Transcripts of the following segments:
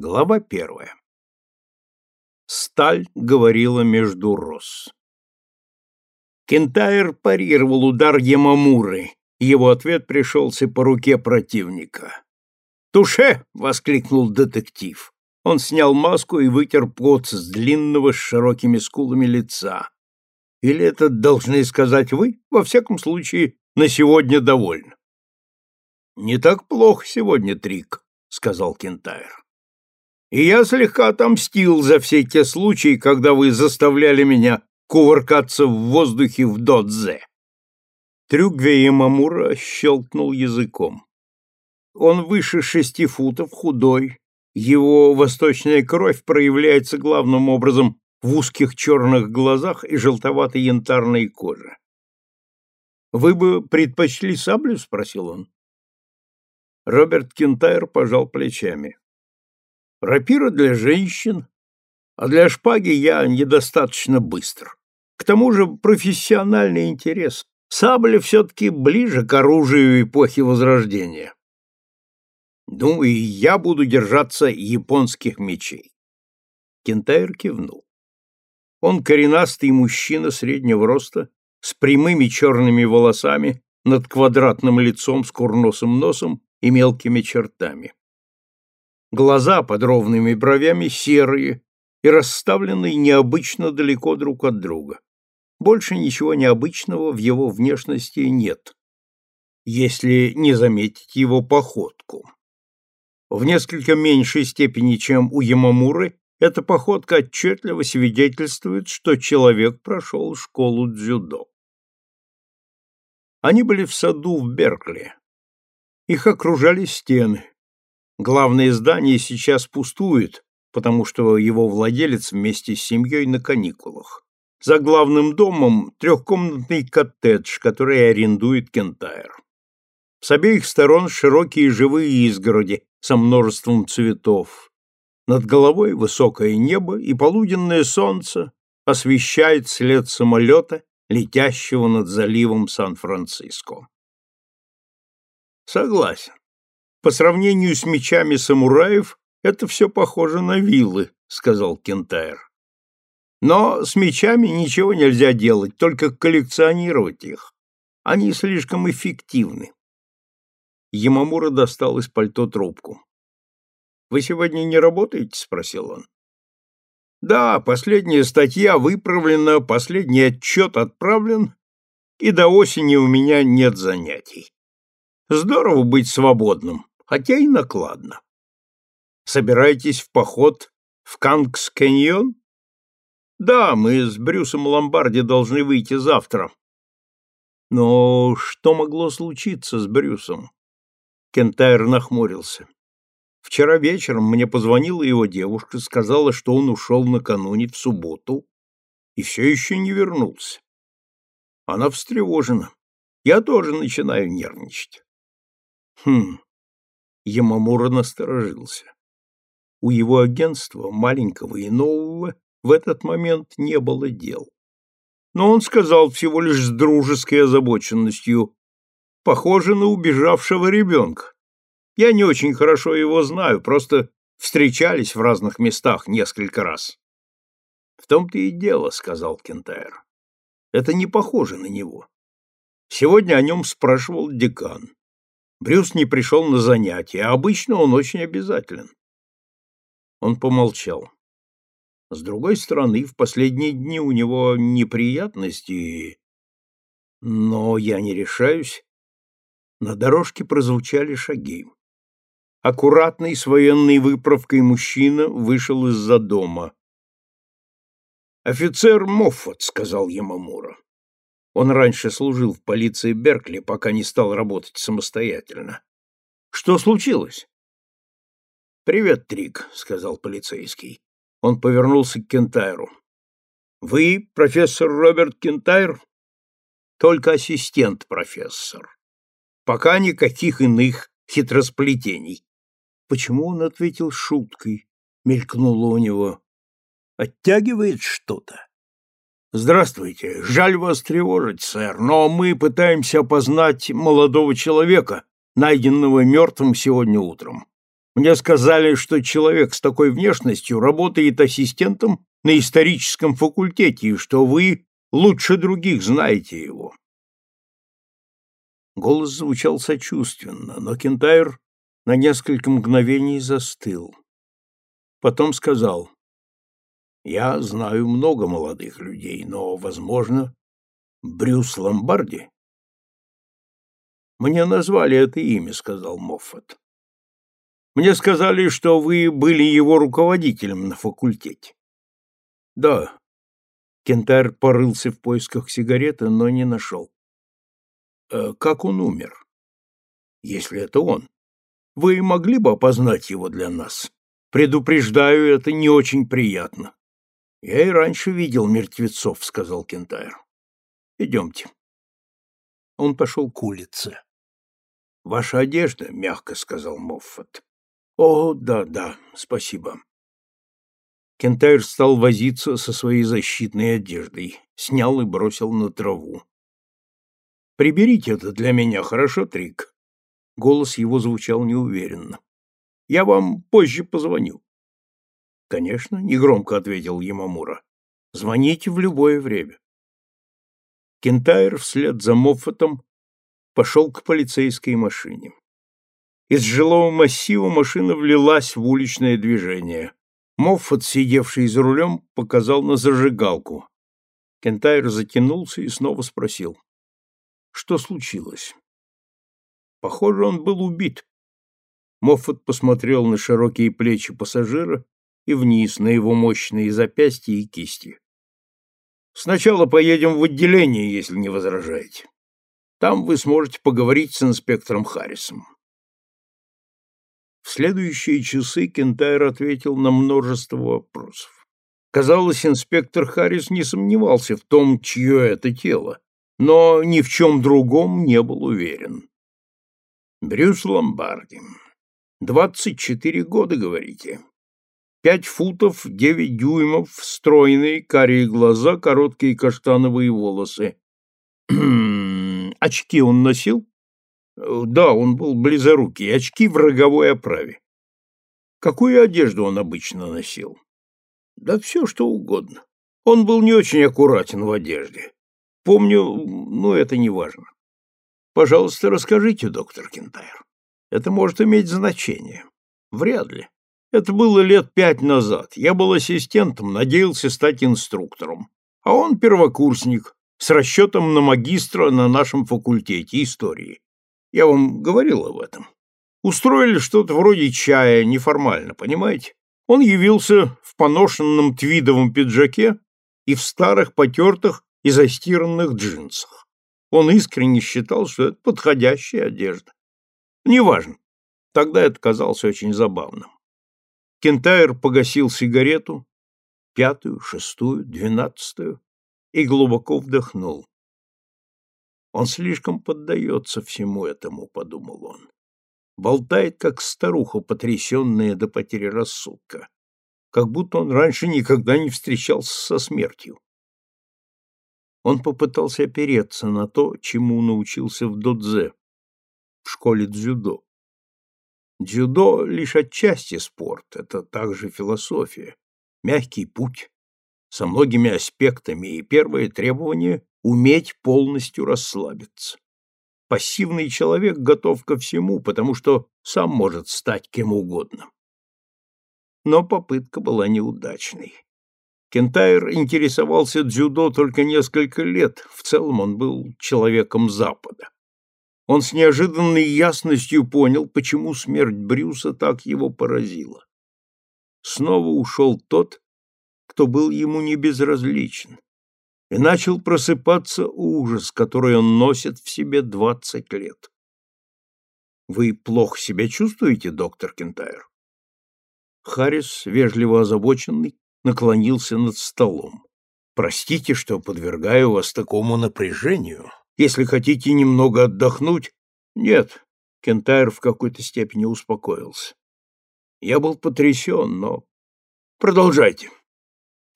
Глава первая. Сталь говорила между роз. Кентайр парировал удар Ямамуры, его ответ пришелся по руке противника. «Туше!» — воскликнул детектив. Он снял маску и вытер пот с длинного с широкими скулами лица. «Или это должны сказать вы? Во всяком случае, на сегодня довольно». «Не так плохо сегодня, Трик», — сказал Кентайр. И я слегка отомстил за все те случаи, когда вы заставляли меня кувыркаться в воздухе в додзе. Трюгве Ямамура щелкнул языком. Он выше шести футов, худой. Его восточная кровь проявляется главным образом в узких черных глазах и желтоватой янтарной коже. «Вы бы предпочли саблю?» — спросил он. Роберт Кентайр пожал плечами. Рапира для женщин, а для шпаги я недостаточно быстр. К тому же профессиональный интерес. Сабля все-таки ближе к оружию эпохи Возрождения. Ну и я буду держаться японских мечей. Кентайр кивнул. Он коренастый мужчина среднего роста, с прямыми черными волосами, над квадратным лицом с курносым носом и мелкими чертами. Глаза под ровными бровями серые и расставлены необычно далеко друг от друга. Больше ничего необычного в его внешности нет, если не заметить его походку. В несколько меньшей степени, чем у Ямамуры, эта походка отчетливо свидетельствует, что человек прошел школу дзюдо. Они были в саду в Беркли. Их окружали стены, Главное здание сейчас пустует, потому что его владелец вместе с семьей на каникулах. За главным домом трехкомнатный коттедж, который арендует Кентайр. С обеих сторон широкие живые изгороди со множеством цветов. Над головой высокое небо и полуденное солнце освещает след самолета, летящего над заливом Сан-Франциско. Согласен. По сравнению с мечами самураев, это все похоже на виллы, сказал Кентайр. Но с мечами ничего нельзя делать, только коллекционировать их. Они слишком эффективны. Ямамура достал из пальто трубку. «Вы сегодня не работаете?» — спросил он. «Да, последняя статья выправлена, последний отчет отправлен, и до осени у меня нет занятий. Здорово быть свободным хотя и накладно. Собираетесь в поход в Кангс-каньон? Да, мы с Брюсом Ломбарди должны выйти завтра. Но что могло случиться с Брюсом? Кентайр нахмурился. Вчера вечером мне позвонила его девушка, сказала, что он ушел накануне в субботу и все еще не вернулся. Она встревожена. Я тоже начинаю нервничать. Хм, Ямамура насторожился. У его агентства, маленького и нового, в этот момент не было дел. Но он сказал всего лишь с дружеской озабоченностью, «Похоже на убежавшего ребенка. Я не очень хорошо его знаю, просто встречались в разных местах несколько раз». «В том-то и дело», — сказал Кентайр. «Это не похоже на него. Сегодня о нем спрашивал декан. Брюс не пришел на занятия, а обычно он очень обязателен. Он помолчал. С другой стороны, в последние дни у него неприятности, но я не решаюсь. На дорожке прозвучали шаги. Аккуратный с военной выправкой мужчина вышел из-за дома. «Офицер Моффат», — сказал Ямамура. Он раньше служил в полиции Беркли, пока не стал работать самостоятельно. Что случилось? Привет, Трик, сказал полицейский. Он повернулся к Кентайру. Вы профессор Роберт Кентайр? Только ассистент, профессор. Пока никаких иных хитросплетений. Почему он ответил шуткой? Мелькнуло у него. Оттягивает что-то. Здравствуйте. Жаль вас тревожить, сэр, но мы пытаемся опознать молодого человека, найденного мертвым сегодня утром. Мне сказали, что человек с такой внешностью работает ассистентом на историческом факультете, и что вы лучше других знаете его. Голос звучал сочувственно, но Кентайр на несколько мгновений застыл. Потом сказал, «Я знаю много молодых людей, но, возможно, Брюс Ломбарди?» «Мне назвали это имя», — сказал Моффат. «Мне сказали, что вы были его руководителем на факультете». «Да». Кентайр порылся в поисках сигареты, но не нашел. Э, как он умер? Если это он. Вы могли бы опознать его для нас? Предупреждаю, это не очень приятно. Я и раньше видел мертвецов, сказал Кентайр. Идемте. Он пошел к улице. Ваша одежда, мягко сказал Моффат. О, да, да, спасибо. Кентайр стал возиться со своей защитной одеждой, снял и бросил на траву. Приберите это для меня, хорошо, Трик? Голос его звучал неуверенно. Я вам позже позвоню. Конечно, негромко ответил Ямамура. Звоните в любое время. Кентайр вслед за Моффатом пошел к полицейской машине. Из жилого массива машина влилась в уличное движение. Моффат, сидевший за рулем, показал на зажигалку. Кентайр затянулся и снова спросил. Что случилось? Похоже, он был убит. Моффат посмотрел на широкие плечи пассажира и вниз на его мощные запястья и кисти. Сначала поедем в отделение, если не возражаете. Там вы сможете поговорить с инспектором Харрисом. В следующие часы Кентайр ответил на множество вопросов. Казалось, инспектор Харрис не сомневался в том, чье это тело, но ни в чем другом не был уверен. Брюс Ломбарди. Двадцать четыре года, говорите. Пять футов, девять дюймов, стройные, карие глаза, короткие каштановые волосы. Очки он носил? Да, он был близорукий, очки в роговой оправе. Какую одежду он обычно носил? Да все, что угодно. Он был не очень аккуратен в одежде. Помню, но это не важно. Пожалуйста, расскажите, доктор Кентайр. Это может иметь значение. Вряд ли. Это было лет пять назад. Я был ассистентом, надеялся стать инструктором. А он первокурсник, с расчетом на магистра на нашем факультете истории. Я вам говорил об этом. Устроили что-то вроде чая, неформально, понимаете? Он явился в поношенном твидовом пиджаке и в старых потертых и застиранных джинсах. Он искренне считал, что это подходящая одежда. Неважно. Тогда это казалось очень забавным. Кентайр погасил сигарету, пятую, шестую, двенадцатую, и глубоко вдохнул. Он слишком поддается всему этому, подумал он. Болтает, как старуха, потрясенная до потери рассудка, как будто он раньше никогда не встречался со смертью. Он попытался опереться на то, чему научился в додзе, в школе дзюдо. Дзюдо лишь отчасти спорт, это также философия, мягкий путь, со многими аспектами, и первое требование — уметь полностью расслабиться. Пассивный человек готов ко всему, потому что сам может стать кем угодно. Но попытка была неудачной. Кентайр интересовался дзюдо только несколько лет, в целом он был человеком Запада. Он с неожиданной ясностью понял, почему смерть Брюса так его поразила. Снова ушел тот, кто был ему не безразличен, и начал просыпаться ужас, который он носит в себе двадцать лет. «Вы плохо себя чувствуете, доктор Кентайр?» Харрис, вежливо озабоченный, наклонился над столом. Простите, что подвергаю вас такому напряжению. Если хотите немного отдохнуть... Нет, Кентайр в какой-то степени успокоился. Я был потрясен, но... Продолжайте.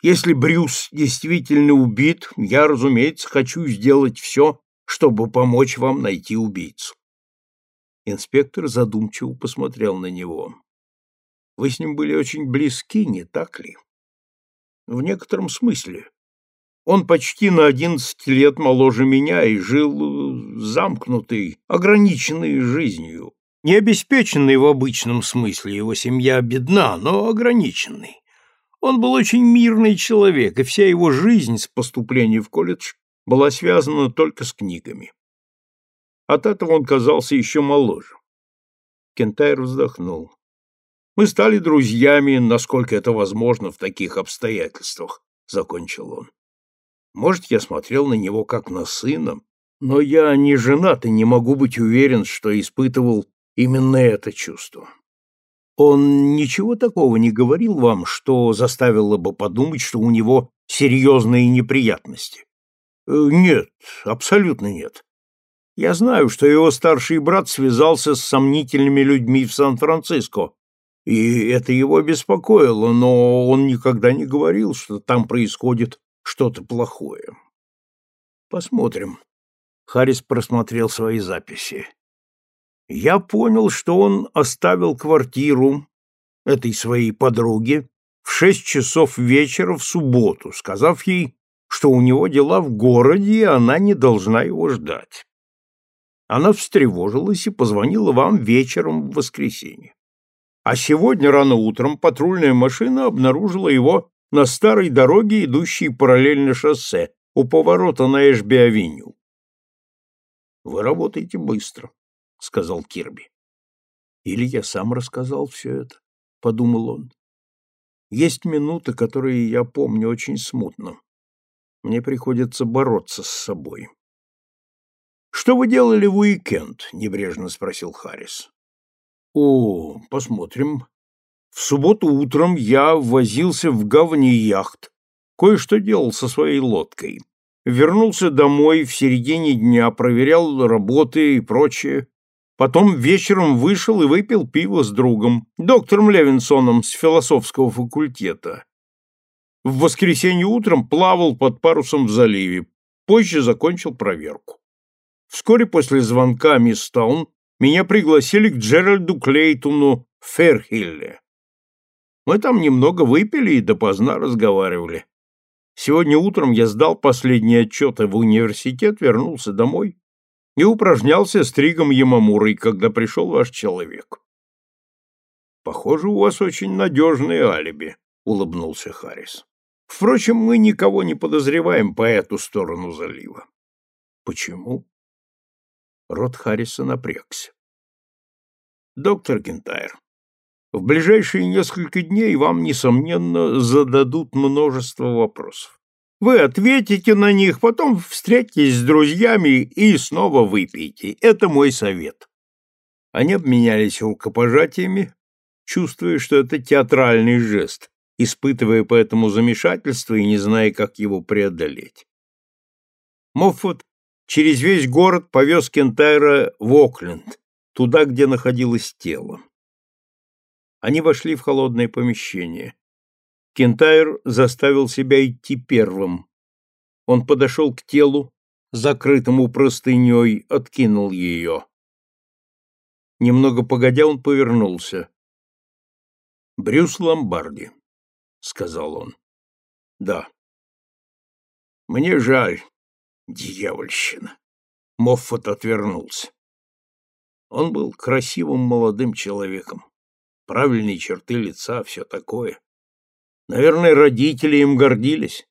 Если Брюс действительно убит, я, разумеется, хочу сделать все, чтобы помочь вам найти убийцу. Инспектор задумчиво посмотрел на него. Вы с ним были очень близки, не так ли? В некотором смысле. Он почти на одиннадцать лет моложе меня и жил замкнутой, ограниченной жизнью. Не обеспеченный в обычном смысле, его семья бедна, но ограниченный. Он был очень мирный человек, и вся его жизнь с поступлением в колледж была связана только с книгами. От этого он казался еще моложе. Кентайр вздохнул. Мы стали друзьями, насколько это возможно в таких обстоятельствах, закончил он. Может, я смотрел на него как на сына, но я не женат и не могу быть уверен, что испытывал именно это чувство. Он ничего такого не говорил вам, что заставило бы подумать, что у него серьезные неприятности? Э, нет, абсолютно нет. Я знаю, что его старший брат связался с сомнительными людьми в Сан-Франциско, и это его беспокоило, но он никогда не говорил, что там происходит что-то плохое. Посмотрим. Харрис просмотрел свои записи. Я понял, что он оставил квартиру этой своей подруге в шесть часов вечера в субботу, сказав ей, что у него дела в городе, и она не должна его ждать. Она встревожилась и позвонила вам вечером в воскресенье. А сегодня рано утром патрульная машина обнаружила его на старой дороге, идущей параллельно шоссе, у поворота на Эшби-авеню. Вы работаете быстро, сказал Кирби. Или я сам рассказал все это, подумал он. Есть минуты, которые я помню очень смутно. Мне приходится бороться с собой. Что вы делали в уикенд? небрежно спросил Харрис. О, посмотрим. В субботу утром я возился в гавани яхт, кое-что делал со своей лодкой. Вернулся домой в середине дня, проверял работы и прочее. Потом вечером вышел и выпил пиво с другом, доктором Левинсоном с философского факультета. В воскресенье утром плавал под парусом в заливе, позже закончил проверку. Вскоре после звонка мисс Таун меня пригласили к Джеральду Клейтону в Ферхилле. Мы там немного выпили и допоздна разговаривали. Сегодня утром я сдал последние отчеты в университет, вернулся домой и упражнялся стригом Ямамурой, когда пришел ваш человек. Похоже, у вас очень надежное алиби, улыбнулся Харрис. Впрочем, мы никого не подозреваем по эту сторону залива. Почему? Рот Харриса напрягся. Доктор Кентайр, в ближайшие несколько дней вам, несомненно, зададут множество вопросов. Вы ответите на них, потом встретитесь с друзьями и снова выпьете. Это мой совет. Они обменялись рукопожатиями, чувствуя, что это театральный жест, испытывая поэтому замешательство и не зная, как его преодолеть. Моффат через весь город повез Кентайра в Окленд, туда, где находилось тело. Они вошли в холодное помещение. Кентайр заставил себя идти первым. Он подошел к телу, закрытому простыней, откинул ее. Немного погодя, он повернулся. «Брюс Ломбарди», — сказал он. «Да». «Мне жаль, дьявольщина». Моффат отвернулся. Он был красивым молодым человеком правильные черты лица, все такое. Наверное, родители им гордились.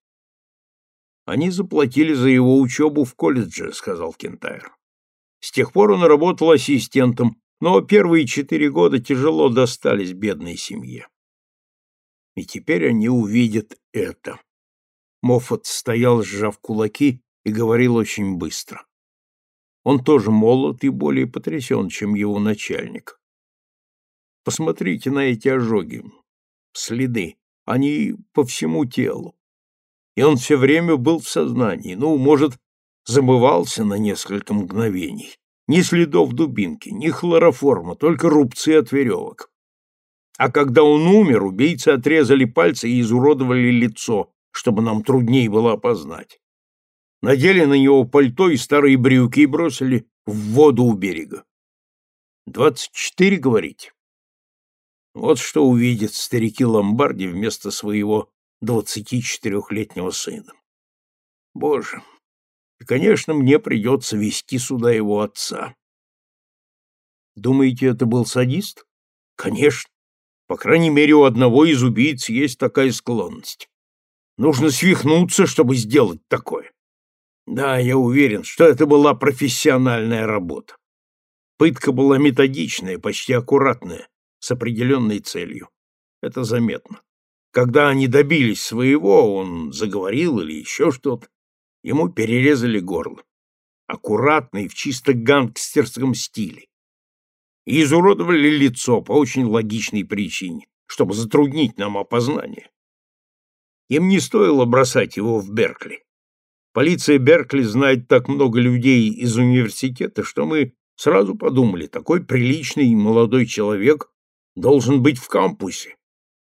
Они заплатили за его учебу в колледже, сказал Кентайр. С тех пор он работал ассистентом, но первые четыре года тяжело достались бедной семье. И теперь они увидят это. Моффат стоял, сжав кулаки, и говорил очень быстро. Он тоже молод и более потрясен, чем его начальник. Посмотрите на эти ожоги, следы, они по всему телу. И он все время был в сознании, ну, может, забывался на несколько мгновений. Ни следов дубинки, ни хлороформа, только рубцы от веревок. А когда он умер, убийцы отрезали пальцы и изуродовали лицо, чтобы нам труднее было опознать. Надели на него пальто и старые брюки и бросили в воду у берега. Двадцать четыре, говорите? Вот что увидят старики Ломбарди вместо своего двадцати четырехлетнего сына. Боже, и, конечно, мне придется вести сюда его отца. Думаете, это был садист? Конечно. По крайней мере, у одного из убийц есть такая склонность. Нужно свихнуться, чтобы сделать такое. Да, я уверен, что это была профессиональная работа. Пытка была методичная, почти аккуратная, с определенной целью. Это заметно. Когда они добились своего, он заговорил или еще что-то, ему перерезали горло. Аккуратно и в чисто гангстерском стиле. И изуродовали лицо по очень логичной причине, чтобы затруднить нам опознание. Им не стоило бросать его в Беркли. Полиция Беркли знает так много людей из университета, что мы сразу подумали, такой приличный молодой человек должен быть в кампусе,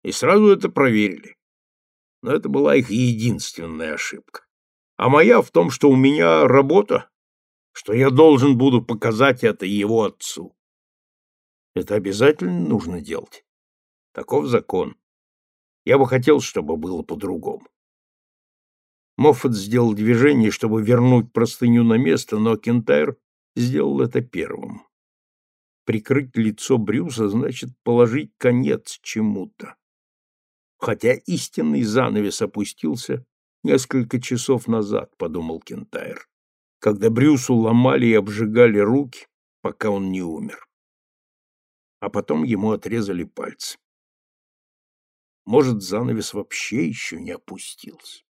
и сразу это проверили. Но это была их единственная ошибка. А моя в том, что у меня работа, что я должен буду показать это его отцу. Это обязательно нужно делать. Таков закон. Я бы хотел, чтобы было по-другому. Моффат сделал движение, чтобы вернуть простыню на место, но Кентайр сделал это первым. Прикрыть лицо Брюса значит положить конец чему-то. Хотя истинный занавес опустился несколько часов назад, подумал Кентайр, когда Брюсу ломали и обжигали руки, пока он не умер. А потом ему отрезали пальцы. Может, занавес вообще еще не опустился.